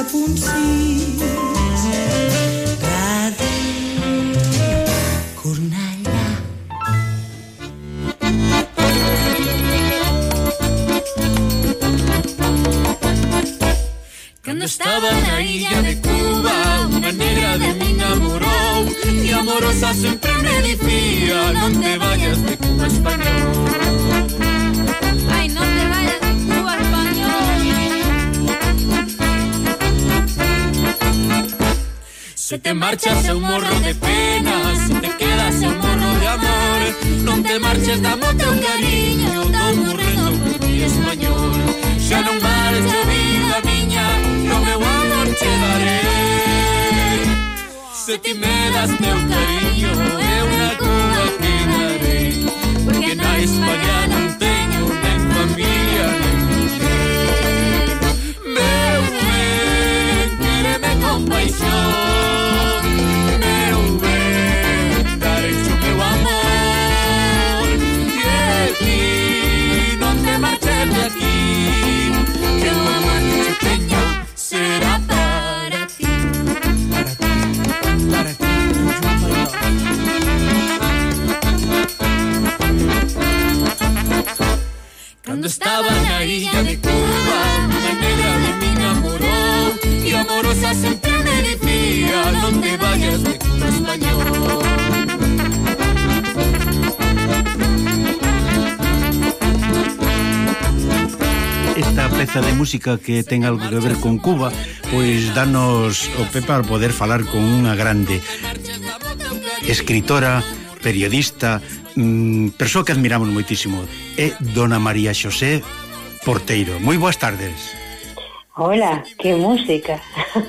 la punzì te marchas é un morro de penas Se te quedas é un morro de amor Non te marches dándote un cariño Dou un reto por ti español. Xa non vales a vida miña No meu amor che darei Se ti me das teu cariño Eu na Cuba quedarei Porque na España non teño Nen familia, nen mujer Meu ben, quereme con paixón peza de música que ten algo que ver con Cuba, pois danos o pé para poder falar con unha grande escritora, periodista, mmm, persoa que admiramos moitísimo, é Dona María Xosé Porteiro. Moi boas tardes. Hola, que música.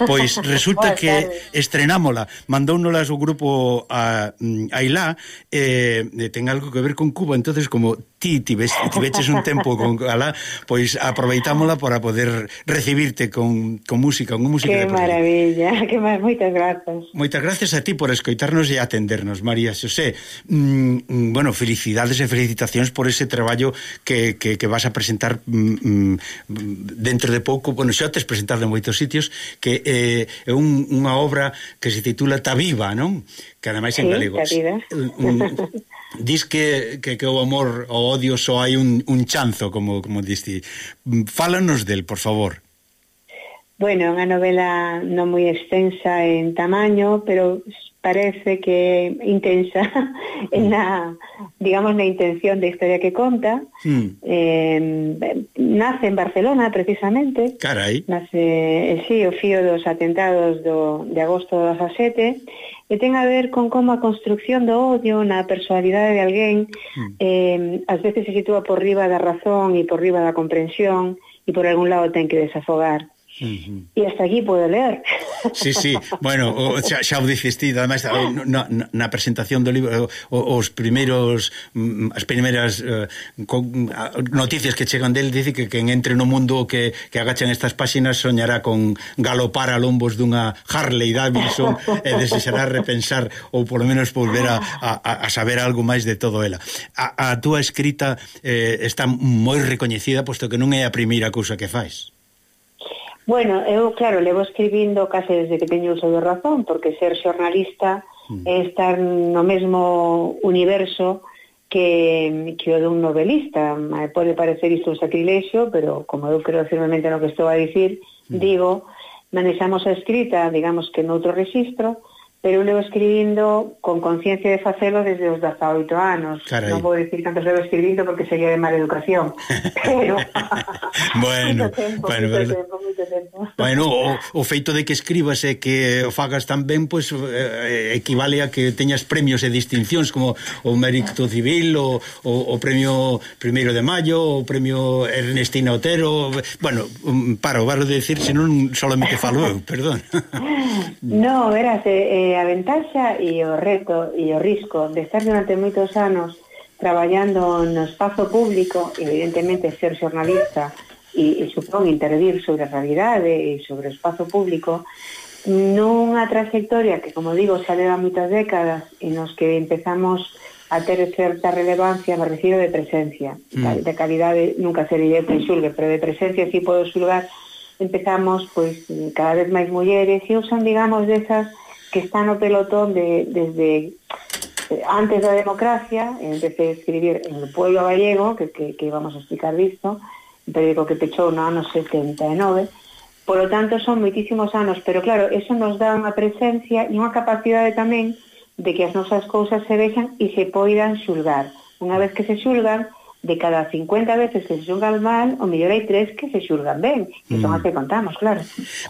Pois resulta que estrenámola, mandounolas o grupo a, mm, a Ilá, eh, ten algo que ver con Cuba, entonces como ti tives, tiveches un tempo con Alá, pois aproveitámola para poder recibirte con, con música, con música Que maravilla, que mar... moitas grazas. Moitas grazas a ti por escoitarnos e atendernos, María Xosé. Mm, mm, bueno, felicidades e felicitacións por ese traballo que, que, que vas a presentar mm, mm dentro de pouco, bueno, xa tes presentado en moitos sitios, que que eh, é, un, unha obra que se titula Ta Viva, non? Que ademais en sí, galego. Eh, un, dis que, que, que o amor, o odio, só hai un, un chanzo, como, como diste. Fálanos del, por favor. Bueno, é unha novela non moi extensa en tamaño, pero parece que intensa en na, digamos, na intención da historia que conta. Mm. Eh, nace en Barcelona, precisamente. Carai. Nace, eh, sí, o fío dos atentados do, de agosto do 17, e ten a ver con como a construcción do odio na personalidade de alguén mm. eh, ás veces se sitúa por riba da razón e por riba da comprensión e por algún lado ten que desafogar. -huh. E hasta aquí pode ler. Sí, sí, bueno, o, xa, xa o dixestí, ademais, eh, na, na presentación do libro, o, os primeiros, mm, as primeiras eh, con, a, noticias que chegan del, dice que quen entre no mundo que, que agachan estas páxinas soñará con galopar a lombos dunha Harley Davidson e desexará repensar ou polo menos volver a, a, a saber algo máis de todo ela. A, a túa escrita eh, está moi recoñecida, posto que non é a primeira cousa que fais. Bueno, eu, claro, levo escribindo case desde que teño uso de razón, porque ser xornalista mm. é estar no mesmo universo que, que o dun novelista. Pode parecer isto un sacrilexio, pero como eu creo firmemente no que estou a dicir, mm. digo, manexamos a escrita, digamos que noutro registro, pero eu escribindo con conciencia de facelo desde os 18 anos. Carai. Non vou dicir cantos levo escribindo porque sería de mala educación, pero... bueno, tempo, bueno, pero... tempo, tempo. bueno o, o feito de que escribas e que o fagas tan ben, pois pues, eh, equivale a que teñas premios e distincións como o Mérito Civil, o, o, o Premio Primeiro de Mayo, o Premio Ernestina Otero... Bueno, um, paro, varo de decir, senón solamente falo eu, perdón. no, verás, eh, eh A ventaxa e o reto e o risco de estar durante moitos anos traballando no espazo público, evidentemente ser xornalista e, e supón intervir sobre a realidade e sobre o espazo público, nunha trayectoria que, como digo, xa leva moitas décadas e nos que empezamos a ter certa relevancia me refiro de presencia mm. de calidade nunca ser diré que xulgue pero de presencia si sí podo xulgar empezamos pois cada vez máis mulleres e usan digamos desas que está no pelotón de, desde eh, antes da democracia, empecé a escribir en el Pueblo Gallego, que, que, que íbamos a explicar visto, un periódico que pechou no ano 79, polo tanto son moitísimos anos, pero claro, eso nos dá unha presencia e unha capacidade tamén de que as nosas cousas se vexan e se poidan xulgar. Unha vez que se xulgan, de cada 50 veces que se xulgan mal, o mellor hai tres que se xulgan ben, que son mm. as que contamos, claro.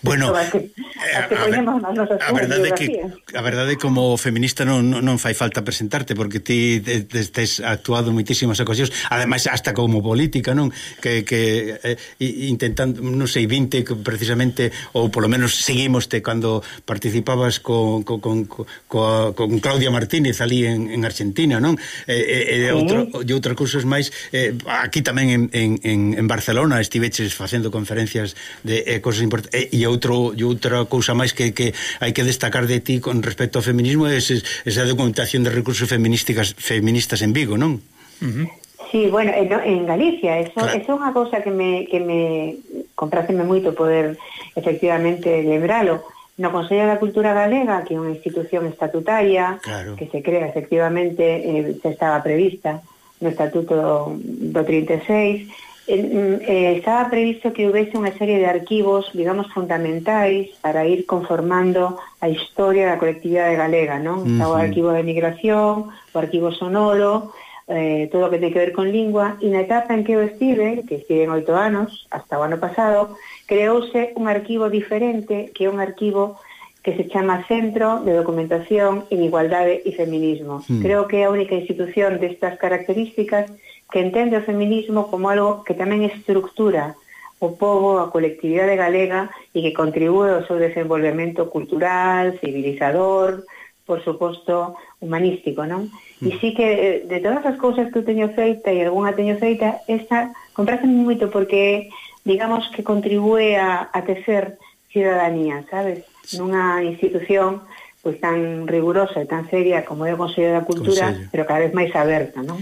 Bueno, as que, eh, as que a, poñemos nas nosas a verdade que a verdade como feminista non, non fai falta presentarte porque ti tes actuado moitísimas ocasións, ademais hasta como política, non? Que, que eh, intentando, non sei, 20 precisamente ou polo menos seguimoste cando participabas con, con, con, con, con Claudia Martínez ali en, en Argentina, non? E, e, e outro e outras cousas máis eh, aquí tamén en, en, en Barcelona estiveches facendo conferencias de eh, cosas importantes e, eh, e outro e outra cousa máis que, que hai que destacar de ti con respecto ao feminismo é esa documentación de recursos feminísticas feministas en Vigo, non? Uh -huh. Sí, bueno, en, en Galicia, eso, claro. eso é unha cousa que me, que me compráceme moito poder efectivamente lembralo. No Consello da Cultura Galega, que é unha institución estatutaria, claro. que se crea efectivamente, eh, se estaba prevista no Estatuto do 36, mm, eh, estaba previsto que houvese unha serie de arquivos, digamos, fundamentais para ir conformando a historia da colectividade galega, non? Mm, Está uh -huh. o arquivo de migración, o arquivo sonoro, eh, todo o que ten que ver con lingua, e na etapa en que eu estive, que estive en oito anos, hasta o ano pasado, creouse un arquivo diferente, que é un arquivo que se chama Centro de Documentación en Igualdade e Feminismo. Mm. Creo que é a única institución destas características que entende o feminismo como algo que tamén estructura o povo, a colectividade galega e que contribúe ao seu desenvolvemento cultural, civilizador, por suposto, humanístico, non? Mm. E sí que eh, de todas as cousas que eu teño feita e algunha teño feita, esta compráceme moito porque digamos que contribúe a, a tecer cidadanía, sabes? nunha institución pois tan rigurosa e tan seria como é o Consello da Cultura, Consello. pero cada vez máis aberta, non?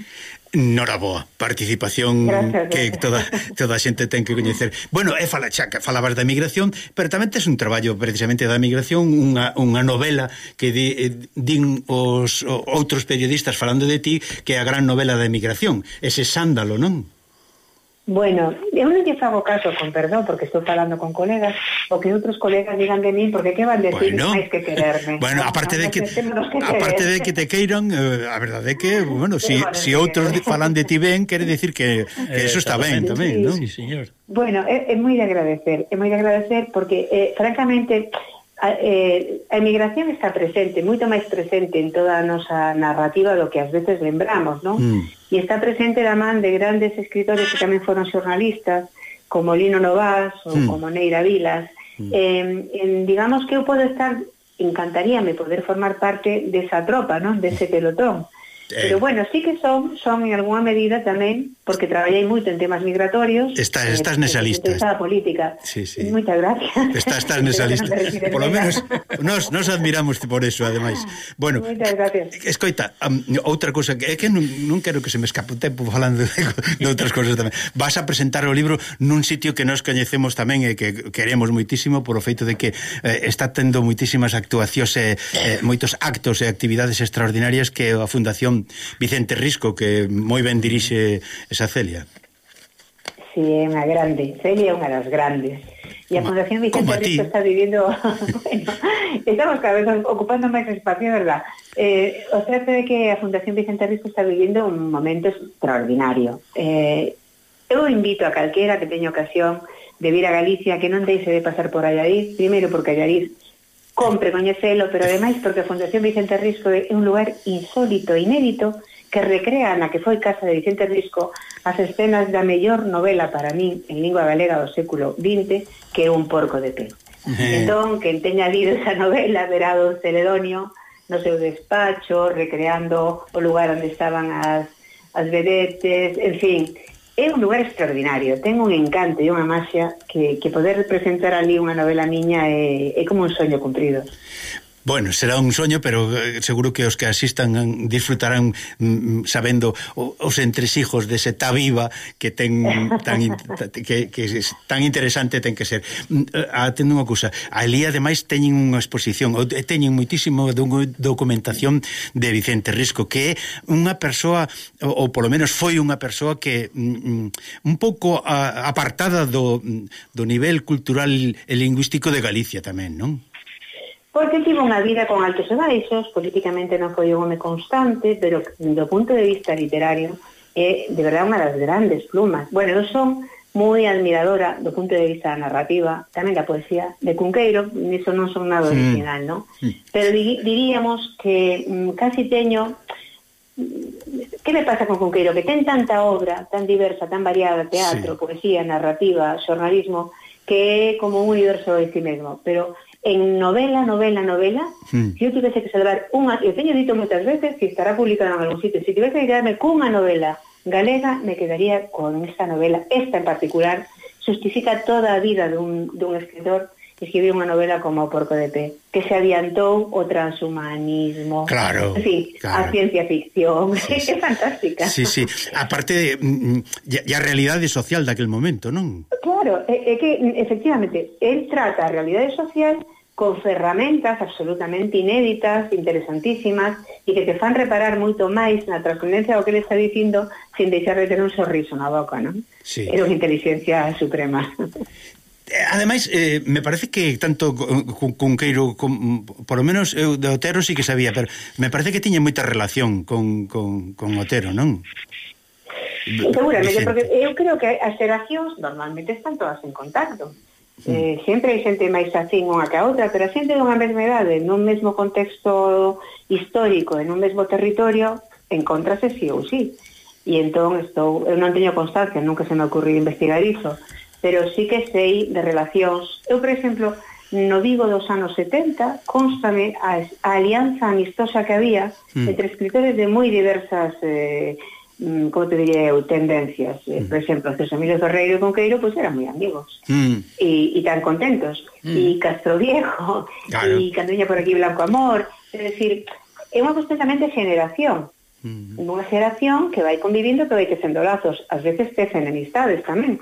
Noraboa, participación gracias, que gracias. toda toda a xente ten que coñecer. Bueno, é fala chaca, falabas da migración, pero tamén tes un traballo precisamente da migración, unha, unha novela que di, eh, din os o, outros periodistas falando de ti, que é a gran novela da migración, ese sándalo, non? Bueno, eu non lle fago caso, con perdón, porque estou falando con colegas, o que outros colegas digan de min, porque que van decir bueno, máis que quererme. Bueno, aparte de que, que aparte de que te queiran, eh, a verdade é que, bueno, si, bueno, si outros falan de ti ben, quere decir que, que eso está eh, ben tamén, sí, non? Sí, señor. Bueno, é, é moi de agradecer, é moi de agradecer, porque, eh, francamente, a, eh, a emigración está presente, moito máis presente en toda a nosa narrativa do que ás veces lembramos, non? Mm. E está presente da man de grandes escritores que tamén foron xornalistas, como Lino Novás ou mm. como Neira Vilas. Mm. Eh, en, digamos que eu podo estar, encantaríame poder formar parte desa tropa, non? Dese pelotón. Mm Eh, Pero bueno, sí que son, son en alguna medida tamén, porque traballei moito en temas migratorios. Está, eh, estás eh, nesa lista. Está política. Sí, sí. Moitas gracias. Está, estás nesa lista. Por lo menos nos, nos admiramos por eso, ademais. Bueno, Moitas gracias. Escoita, um, outra cousa, que é que non, non quero que se me escape o tempo falando de, de outras cousas tamén. Vas a presentar o libro nun sitio que nos coñecemos tamén e que queremos moitísimo por o feito de que eh, está tendo moitísimas actuacións e eh, moitos actos e actividades extraordinarias que a Fundación Vicente Risco, que moi ben dirixe esa Celia. Si, sí, é unha grande. Celia é unha das grandes. E a Fundación Vicente Risco está vivindo... bueno, estamos cada vez ocupando máis espacio, verdad? Eh, o certo é que a Fundación Vicente Risco está vivindo un momento extraordinario. Eh, eu invito a calquera que teña ocasión de vir a Galicia que non deixe de pasar por Allariz, primeiro porque Allariz Compre coñecelo, pero ademais porque a Fundación Vicente Risco é un lugar insólito e inédito que recrea na que foi casa de Vicente Risco as escenas da mellor novela para min en lingua galega do século XX que é un porco de pelo. Eh. Entón, que teña lido esa novela verá don Celedonio no seu despacho, recreando o lugar onde estaban as, as vedetes, en fin, é un lugar extraordinario, ten un encanto e unha magia que, que poder presentar ali unha novela miña é, é como un soño cumprido. Bueno, será un soño, pero eh, seguro que os que asistan eh, disfrutarán mm, mm, sabendo os entresijos dese ta viva que ten tan que, que tan interesante ten que ser. Mm, eh, atendo unha cousa, ali ademais teñen unha exposición, teñen muitísimo documentación de Vicente Risco, que é unha persoa ou polo menos foi unha persoa que un pouco apartada do, do nivel cultural e lingüístico de Galicia tamén, non? porque tivo unha vida con altos e baixos, políticamente non foi un home constante, pero do punto de vista literario é de verdade unha das grandes plumas. Bueno, eu son moi admiradora do punto de vista da narrativa, tamén da poesía de Cunqueiro, niso non son nada original, non? Pero diríamos que mm, casi teño mm, que me pasa con Cunqueiro? Que ten tanta obra, tan diversa, tan variada, teatro, sí. poesía, narrativa, xornalismo, que é como un universo de sí mesmo. Pero en novela, novela, novela, mm. se eu tivese que salvar unha, eu teño dito moitas veces que estará publicada en algún sitio, se tivese que quedarme cunha novela galega, me quedaría con esta novela, esta en particular, justifica toda a vida dun, dun escritor que escribiu unha novela como O porco de pé, que se adiantou o transhumanismo. Claro. En fin, claro. a ciencia ficción. Sí, sí. é fantástica. Sí, sí. Aparte parte de, mm, mm, E a realidade social daquel momento, non? Claro, é, é que mm, efectivamente, él trata a realidade social con ferramentas absolutamente inéditas, interesantísimas, e que te fan reparar moito máis na trascendencia do que le está dicindo sin deixar de ter un sorriso na boca, non? Sí. É unha inteligencia suprema. Ademais, eh, me parece que tanto con, con Queiro, con, por lo menos eu de Otero sí que sabía, pero me parece que tiña moita relación con, con, con Otero, non? Seguramente, porque eu creo que as xeracións normalmente están todas en contacto. Mm. Eh, sempre hai xente máis afín unha que a outra, pero a xente dunha mesma idade, nun mesmo contexto histórico, en un mesmo territorio, encontrase sí ou sí. E entón estou, eu non teño constancia, nunca se me ocurriu investigar iso, pero sí que sei de relacións. Eu, por exemplo, no Vigo dos anos 70, constame a, a alianza amistosa que había mm. entre escritores de moi diversas, eh, mm, como te diría eu, tendencias. Mm. Por hmm. exemplo, José Emilio Ferreiro e Conqueiro pues, eran moi amigos mm. e, e tan contentos. Mm. E Castro Viejo, claro. e por aquí Blanco Amor, é decir, é unha cuestión tamén de generación. Unha xeración que vai convivindo que vai tecendo lazos, ás veces tecen enemistades tamén.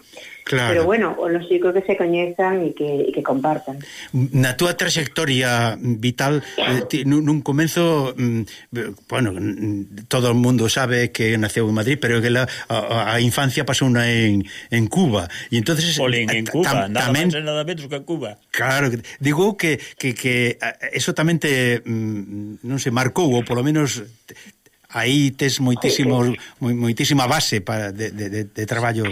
Claro. Pero bueno, o lógico que se coñezan e que, e que compartan. Na túa trayectoria vital, claro. ti, nun comenzo, mm, bueno, todo o mundo sabe que naceu en Madrid, pero que la, a, a infancia pasou na en, en Cuba. E entonces, Olín, eh, en Cuba, tam, nada tamén, máis nada menos que Cuba. Claro, digo que, que, que eso tamén te, mm, non se marcou, ou polo menos aí tes moitísimo, moi, moitísima base para de, de, de, de traballo.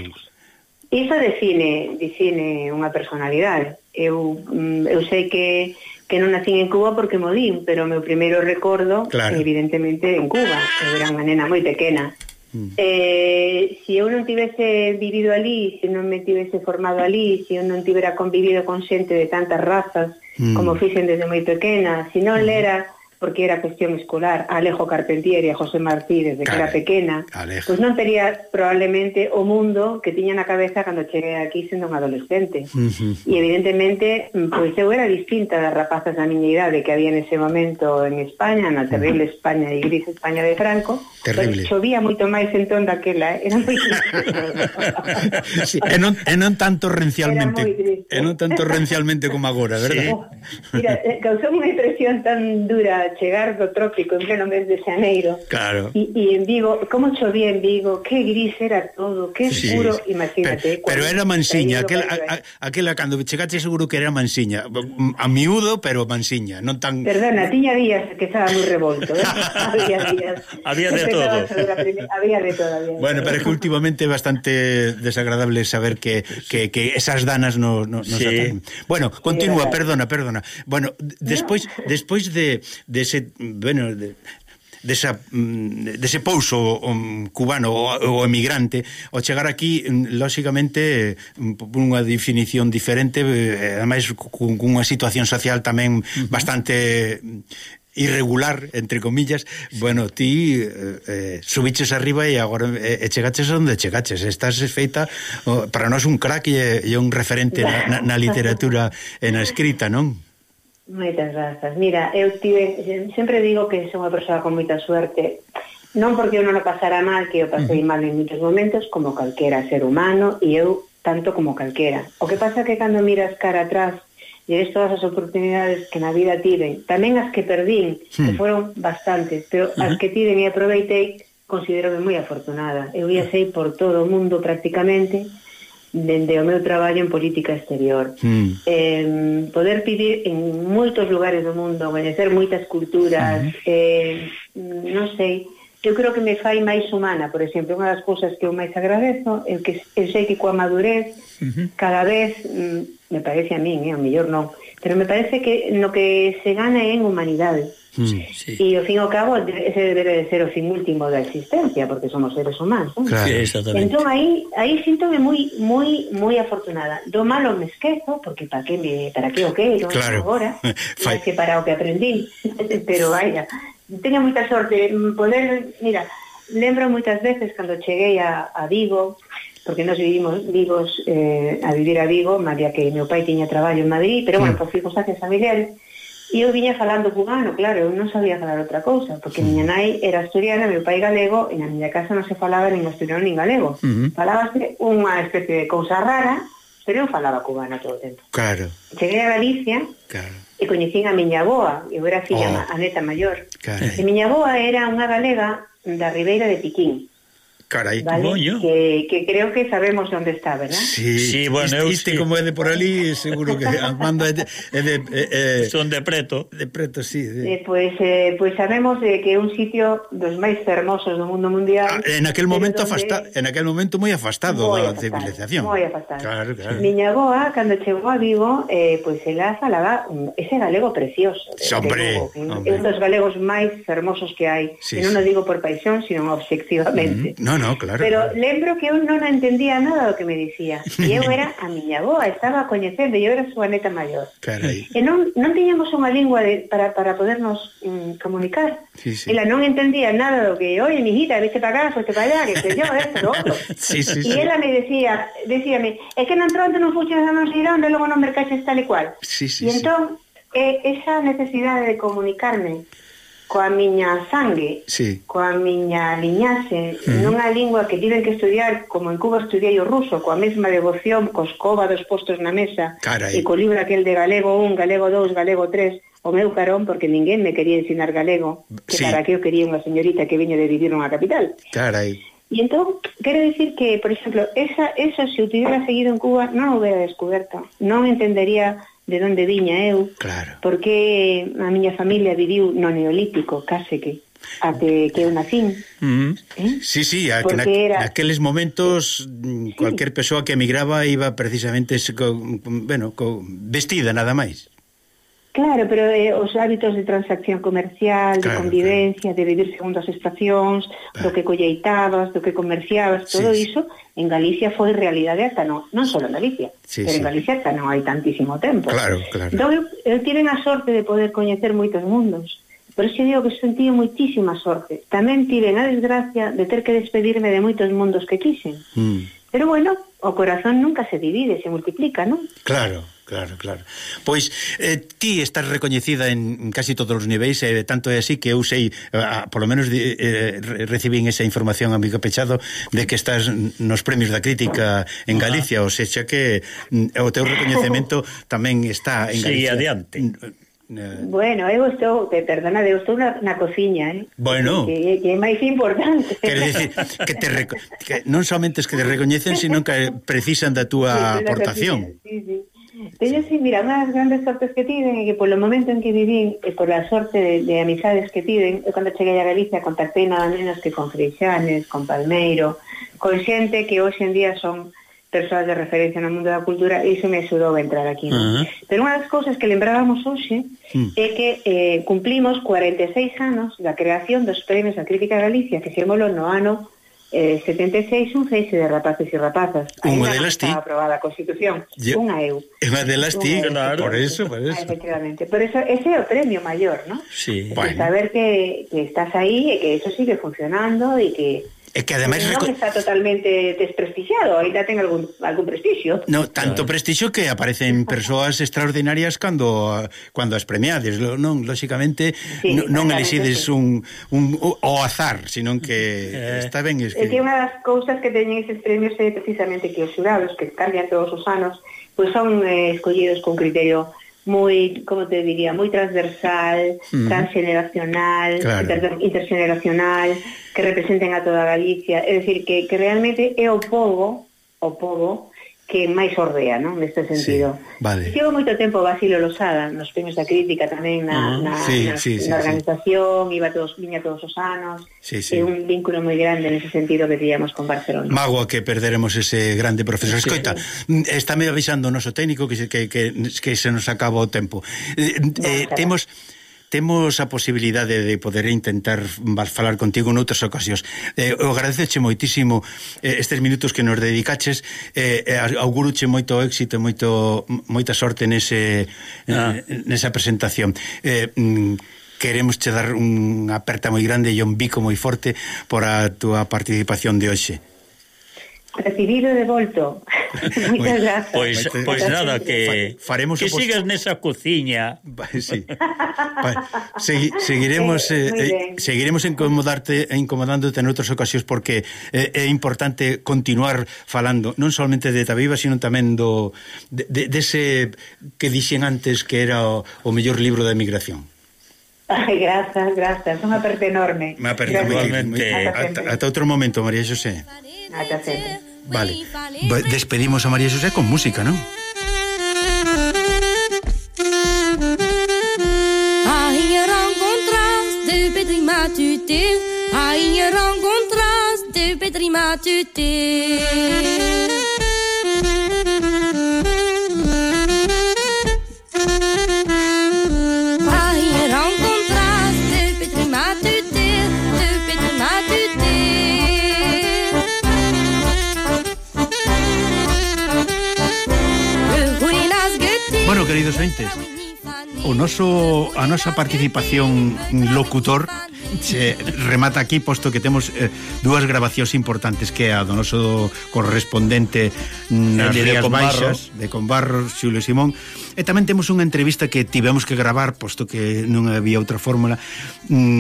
Iso define, define unha personalidade. Eu, mm, eu sei que que non nacín en Cuba porque modín pero o meu primeiro recordo, claro. evidentemente, en Cuba. Eu era unha nena moi pequena. Mm. Eh, si eu non tivese vivido ali, se non me tivese formado ali, se eu non tivera convivido con xente de tantas razas, mm. como fixen desde moi pequena, se non mm. lera porque era cuestión escolar a Alejo Carpentier e a José Martí desde Care, que era pequena, Alejo. pois non tería probablemente o mundo que tiña na cabeza cando cheguei aquí sendo un adolescente. Uh -huh. E evidentemente, pois eu era distinta das rapazas da miña idade que había nese momento en España, na terrible uh -huh. España e gris España de Franco. Terrible. Pois chovía moito máis entón daquela, eh? era moi sí, e, non, e non tanto rencialmente, e non tanto rencialmente como agora, verdad? Sí. Mira, eh, causou unha impresión tan dura chegar do trópico en pleno mes de xaneiro claro. e, e en Vigo, como chovía en Vigo que gris era todo, que escuro sí. imagínate. ¿eh? Pero, pero era mansiña aquela, a, aquela cando chegaste seguro que era mansiña, mm, a miúdo pero mansiña, non tan... Perdona, tiña días que estaba moi revolto, eh? había días había de todo había de todo, había bueno, pero que últimamente bastante desagradable saber que, que, que esas danas no, no, no sí. Atan. bueno, continúa, sí, perdona, perdona bueno, despois, no. despois de, de dese, bueno, de, desa, mm, dese pouso um, cubano ou emigrante ao chegar aquí, mm, lóxicamente mm, unha definición diferente eh, ademais cunha situación social tamén bastante irregular, entre comillas bueno, ti eh, eh subiches arriba e agora eh, e chegaches onde chegaches, estás feita oh, para nós un crack e, e un referente na, na, na literatura e na escrita, non? Moitas grazas. Mira, eu tive, sempre digo que sou unha persoa con moita suerte, non porque eu non o pasara mal, que eu pasei mal en moitos momentos, como calquera ser humano, e eu tanto como calquera. O que pasa que cando miras cara atrás e ves todas as oportunidades que na vida tiven, tamén as que perdín, que foron bastantes, pero as que tiven e aproveitei, considero moi afortunada. Eu viaxei por todo o mundo prácticamente, dende o meu traballo en política exterior. Mm. Eh, poder vivir en moitos lugares do mundo, coñecer moitas culturas, mm. eh, non sei, eu creo que me fai máis humana, por exemplo, unha das cousas que eu máis agradezo é que eu sei que coa madurez mm -hmm. cada vez, mm, me parece a min, eh, a mellor non, pero me parece que no que se gana é en humanidade. Mm Sí. Mm. E ao fin ao cabo ese debe de ser o fin último da existencia porque somos seres humanos ¿no? claro, entón aí, aí síntome moi moi moi afortunada. Do malo me esquezo porque para que me, para que o que non claro. agora máis que para o que aprendí. Pero vaya teño moita sorte poder mira lembro moitas veces cando cheguei a, a Vigo porque nós vivimos vivos eh, a vivir a Vigo, María que meu pai tiña traballo en Madrid, pero, bueno, mm. por circunstancias familiares, E eu viña falando cubano, claro, eu non sabía falar outra cousa, porque miña nai era asturiana, meu pai galego, e na miña casa non se falaba nin asturiano nin galego. Uh -huh. Falábase unha especie de cousa rara, pero eu falaba cubano todo o tempo. Claro. Cheguei a Galicia claro. e coñecín a miña aboa, eu era filla, oh. a neta maior. Carai. E miña aboa era unha galega da Ribeira de Piquín. Carai, vale, que moño. Que, que creo que sabemos onde está, verdad? Sí, sí bueno, este, eu este sí. como é de por ali, seguro que Amanda é de, é de é, é, son de preto. De preto, sí. De... Eh, pois pues, eh, pois pues sabemos de que é un sitio dos máis fermosos do mundo mundial. Ah, en aquel momento donde... afasta, en aquel momento moi afastado moi da civilización. Moi afastado. Claro, claro. Miña boa, cando chegou a Vigo, eh, pois pues, ela falaba ese galego precioso. De, hombre, de Vigo, hombre. Un dos galegos máis fermosos que hai. Sí, e non sí. o digo por paixón, sino obxectivamente. Mm -hmm. No, no claro. Pero claro. lembro que eu non entendía nada do que me dicía. E eu era a miña aboa, estaba a coñecendo, eu era a súa neta maior. Carai. E non, non tiñamos unha lingua de, para, para podernos mm, comunicar. Sí, sí. Ela non entendía nada do que, oye, mijita, viste para acá, fuiste para allá, que sei yo, esto, lo otro. Sí, sí, E sí. ela me decía, decíame, é que non pronto non fuches a non sei onde, logo non mercaches tal e cual. Sí, sí, e sí. entón, eh, esa necesidade de comunicarme coa miña sangue, sí. coa miña liñaxe, mm. nunha lingua que tiven que estudiar, como en Cuba estudiei o ruso, coa mesma devoción, cos cóbados postos na mesa, Carai. e co libro aquel de galego 1, galego 2, galego 3, o meu carón, porque ninguén me quería ensinar galego, que sí. para que eu quería unha señorita que viña de vivir nunha capital. Carai. E entón, quero dicir que, por exemplo, esa, eso se si o tivera seguido en Cuba non o hubiera descoberto. Non entendería de onde viña eu, claro. porque a miña familia viviu no neolítico, case que até que eu nacín. Mm -hmm. eh? Sí, sí, a, na, era... naqueles momentos sí. cualquier persoa que emigraba iba precisamente co, bueno, co, vestida nada máis. Claro, pero eh, os hábitos de transacción comercial, claro, de convivencia, claro. de vivir segundo as estacións, claro. do que colleitabas, do que comerciabas, todo sí, iso en Galicia foi realidade hasta non, non só en Galicia, sí, pero sí. en Galicia hasta non hai tantísimo tempo. Claro, claro. Entón, eu, eu tiven a sorte de poder coñecer moitos mundos. Por iso digo que sentí moitísima sorte. Tamén tiven a desgracia de ter que despedirme de moitos mundos que quixen. Mm. Pero bueno, o corazón nunca se divide, se multiplica, non? Claro, Claro, claro. Pois eh, ti estás recoñecida en casi todos os niveis, eh, tanto é así que eu sei, eh, polo menos de, eh, recibín esa información a amigo pechado de que estás nos premios da crítica en Galicia, ou seja que mm, o teu recoñecemento tamén está en Galicia. Sí, adiante. Eh, bueno, eu estou, te perdona, eu estou na, na cociña, eh? Bueno. Que, que é máis importante. Quero dicir, que te que non somente es que te recoñecen, sino que precisan da túa sí, aportación. Sí, sí. Teño, sí, mira, unha das grandes sortes que tiven é que polo momento en que vivín e eh, por a sorte de, de amizades que tiven, eu cando cheguei a Galicia contactei nada menos que con Freixanes, con Palmeiro, con xente que hoxe en día son persoas de referencia no mundo da cultura e iso me axudou a entrar aquí. Uh -huh. Pero unha das cousas que lembrábamos hoxe uh -huh. é que eh, cumplimos 46 anos da creación dos premios da Crítica Galicia que xémolo no ano eh, 76 un feixe de rapaces e rapazas. Unha delas ti. aprobada a Constitución. Yo, unha eu. Unha delas ti, claro. Por eso, por eso. Ah, efectivamente. Por eso, ese é o premio maior, ¿no? Sí. Es bueno. Saber que, que estás aí e que eso sigue funcionando e que E que ademais... Non está totalmente desprestixiado, ainda ten algún, algún prestixio. No, tanto claro. prestixio que aparecen persoas extraordinarias cando cando as premiades, non? Lóxicamente sí, non, non elixides sí. un, un, o azar, senón que eh. está ben escrito. É que unha das cousas que teñen estes premios é precisamente que os xurados que cambian todos os anos, pois pues son eh, escollidos con criterio moi, como te diría, moi transversal, mm. transgeneracional, claro. inter intergeneracional, que representen a toda Galicia, é dicir que que realmente é o povo, o povo que máis ordea, non? Neste sentido. Sí, vale. Llevo moito tempo Basilo Losada, nos premios da crítica tamén na, uh -huh. na, sí, na, sí, sí, na organización, sí. iba todos, viña todos os anos, sí, sí. é un vínculo moi grande nese sentido que tiíamos con Barcelona. Mago que perderemos ese grande profesor. Sí, Escoita, mm, está me avisando o noso técnico que, que, que, que se nos acaba o tempo. Eh, no, eh, será. temos temos a posibilidade de poder intentar falar contigo noutras ocasións. Eh, eu agradeceche moitísimo eh, estes minutos que nos dedicaches, eh, eh auguruche moito éxito, moito moita sorte nese ah. Eh, nesa presentación. Eh, mm, queremos che dar unha aperta moi grande e un bico moi forte por a túa participación de hoxe. Recibido de volto. Moitas grazas. Pois, pois, pois nada, que, Fa, faremos que sigas nesa cociña. Sí. Segui, seguiremos eh, eh, seguiremos incomodarte e incomodándote en outras ocasións porque eh, é importante continuar falando non solamente de Tabiba, sino tamén do de, de, dese que dixen antes que era o, o mellor libro da emigración. Ai, grazas, grazas. Unha aperta enorme. Me aperta Igualmente. Ata, ata outro momento, María José. Ata sempre. Vale. Despedimos a María Xosé con música, non? Ayer rencontraste Petri Matute rencontras de Petri Matute ointes o noso, a nosa participación locutor che, remata aquí posto que temos eh, dúas grabacións importantes que a do noso correspondente eh, nas de Rías de Baixas de Conbarro, Xulio Simón. E tamén temos unha entrevista que tivemos que gravar posto que non había outra fórmula mm,